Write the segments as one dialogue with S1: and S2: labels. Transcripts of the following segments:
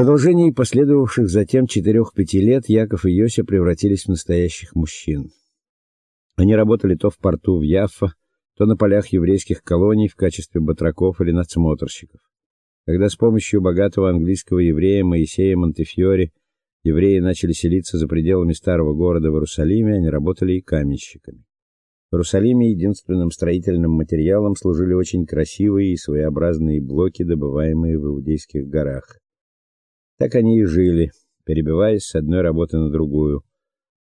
S1: продолжении последовавших затем четырех-пяти лет Яков и Йося превратились в настоящих мужчин. Они работали то в порту в Яффа, то на полях еврейских колоний в качестве батраков или надсмотрщиков. Когда с помощью богатого английского еврея Моисея Монтефьори евреи начали селиться за пределами старого города в Иерусалиме, они работали и каменщиками. В Иерусалиме единственным строительным материалом служили очень красивые и своеобразные блоки, добываемые в Иудейских горах. Так они и жили, перебиваясь с одной работы на другую.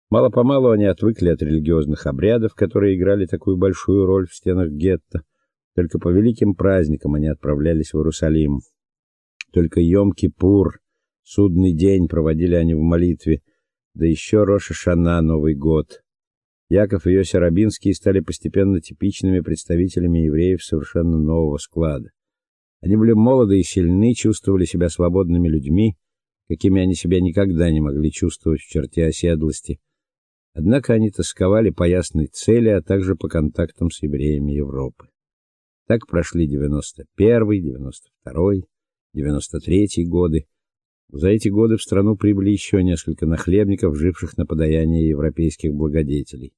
S1: Мало-помалу они отвыкли от религиозных обрядов, которые играли такую большую роль в стенах гетто. Только по великим праздникам они отправлялись в Иерусалим. Только Йом-Кипур, судный день, проводили они в молитве, да еще Рош-Шана, Новый год. Яков и Йося Рабинский стали постепенно типичными представителями евреев совершенно нового склада. Они были молоды и сильны, чувствовали себя свободными людьми, какими они себя никогда не могли чувствовать в черте оседлости. Однако они тосковали по ясной цели, а также по контактам с евреями Европы. Так прошли 91-й, 92-й, 93-й годы. За эти годы в страну прибыли еще несколько нахлебников, живших на подаяние европейских благодетелей.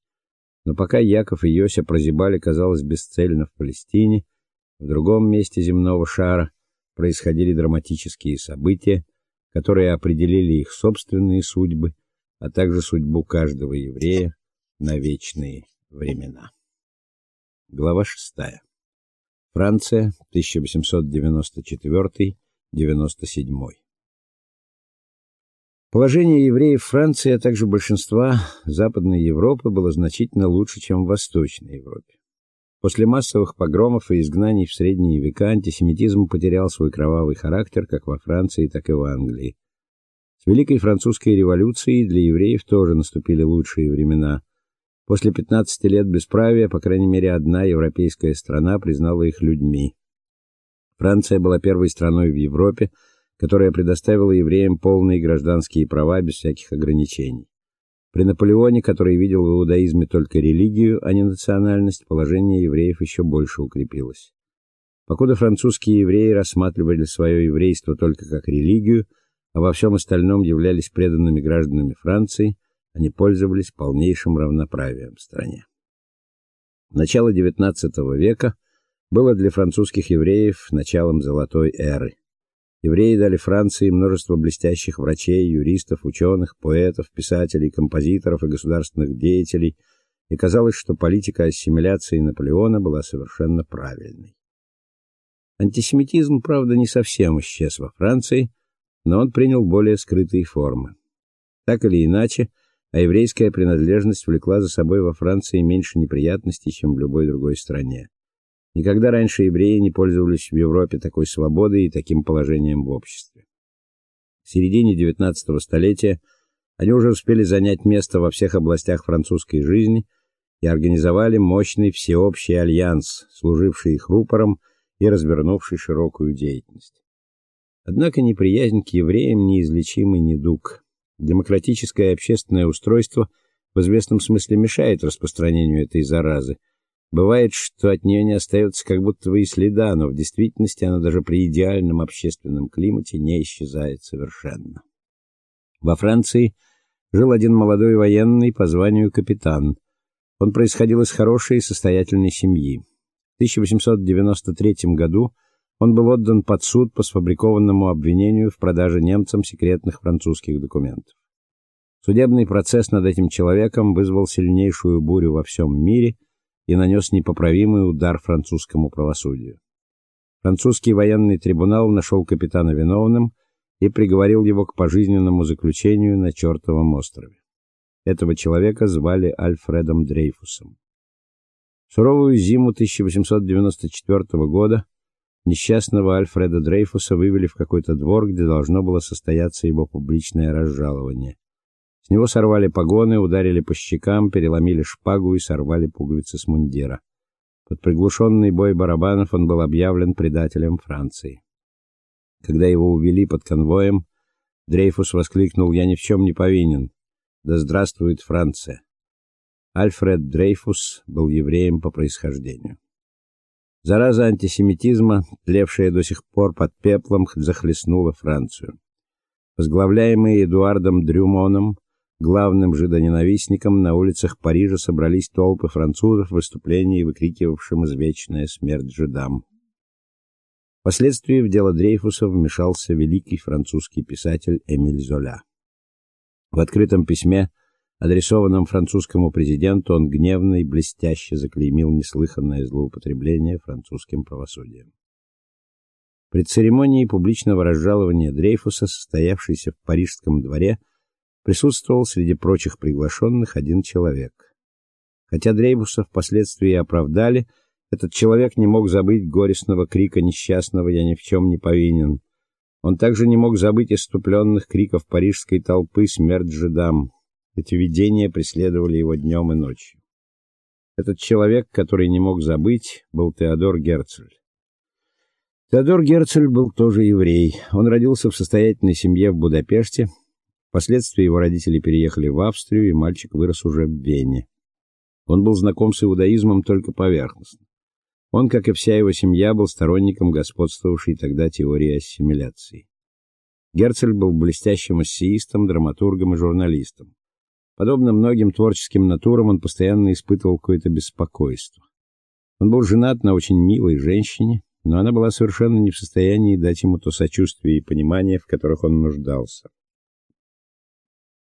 S1: Но пока Яков и Йося прозябали, казалось, бесцельно в Палестине, в другом месте земного шара происходили драматические события, которые определили их собственные судьбы, а также судьбу каждого еврея на вечные времена. Глава 6. Франция, 1894-97. Положение евреев Франции, а также большинства Западной Европы было значительно лучше, чем в Восточной Европе. После массовых погромов и изгнаний в средние века антисемитизм потерял свой кровавый характер как во Франции, так и в Англии. С Великой Французской революцией для евреев тоже наступили лучшие времена. После 15 лет бесправия, по крайней мере, одна европейская страна признала их людьми. Франция была первой страной в Европе, которая предоставила евреям полные гражданские права без всяких ограничений. При Наполеоне, который видел в иудаизме только религию, а не национальность, положение евреев еще больше укрепилось. Покуда французские евреи рассматривали свое еврейство только как религию, а во всем остальном являлись преданными гражданами Франции, они пользовались полнейшим равноправием в стране. Начало XIX века было для французских евреев началом золотой эры. Евреи дали Франции множество блестящих врачей, юристов, ученых, поэтов, писателей, композиторов и государственных деятелей, и казалось, что политика ассимиляции Наполеона была совершенно правильной. Антисемитизм, правда, не совсем исчез во Франции, но он принял более скрытые формы. Так или иначе, а еврейская принадлежность влекла за собой во Франции меньше неприятностей, чем в любой другой стране. Никогда раньше евреи не пользовались в Европе такой свободой и таким положением в обществе. В середине XIX столетия они уже успели занять место во всех областях французской жизни и организовали мощный всеобщий альянс, служивший их рупором и развернувший широкую деятельность. Однако неприязнь к евреям неизлечимый недуг. Демократическое общественное устройство в известном смысле мешает распространению этой заразы – Бывает, что от нее не остается как будто бы и следа, но в действительности она даже при идеальном общественном климате не исчезает совершенно. Во Франции жил один молодой военный по званию капитан. Он происходил из хорошей и состоятельной семьи. В 1893 году он был отдан под суд по сфабрикованному обвинению в продаже немцам секретных французских документов. Судебный процесс над этим человеком вызвал сильнейшую бурю во всем мире – и нанес непоправимый удар французскому правосудию. Французский военный трибунал нашел капитана виновным и приговорил его к пожизненному заключению на чертовом острове. Этого человека звали Альфредом Дрейфусом. В суровую зиму 1894 года несчастного Альфреда Дрейфуса вывели в какой-то двор, где должно было состояться его публичное разжалование. С него сорвали погоны, ударили по щекам, переломили шпагу и сорвали пуговицы с мундира. Под приглушенный бой барабанов он был объявлен предателем Франции. Когда его увели под конвоем, Дрейфус воскликнул: "Я ни в чем не повинен. Да здравствует Франция!" Альфред Дрейфус был евреем по происхождению. Зараза антисемитизма, тлевшая до сих пор под пеплом, захлестнула Францию. Возглавляемые Эдуардом Дрюмоном, главным жидоненавистником, на улицах Парижа собрались толпы французов в выступлении, выкрикивавшим извечная смерть жидам. Впоследствии в дело Дрейфуса вмешался великий французский писатель Эмиль Золя. В открытом письме, адресованном французскому президенту, он гневно и блестяще заклеймил неслыханное злоупотребление французским правосудием. При церемонии публичного разжалования Дрейфуса, состоявшейся в парижском дворе, присутствовал среди прочих приглашенных один человек. Хотя Дрейфуса впоследствии оправдали, этот человек не мог забыть горестного крика несчастного «Я ни в чем не повинен». Он также не мог забыть иступленных криков парижской толпы «Смерть жидам». Эти видения преследовали его днем и ночью. Этот человек, который не мог забыть, был Теодор Герцель. Теодор Герцель был тоже еврей. Он родился в состоятельной семье в Будапеште. Впоследствии его родители переехали в Австрию, и мальчик вырос уже в Вене. Он был знаком с иудаизмом только поверхностно. Он, как и вся его семья, был сторонником господствовавшей тогда теории ассимиляции. Герцель был блестящим эссеистом, драматургом и журналистом. Подобно многим творческим натурам, он постоянно испытывал какое-то беспокойство. Он был женат на очень милой женщине, но она была совершенно не в состоянии дать ему то сочувствие и понимание, в которых он нуждался.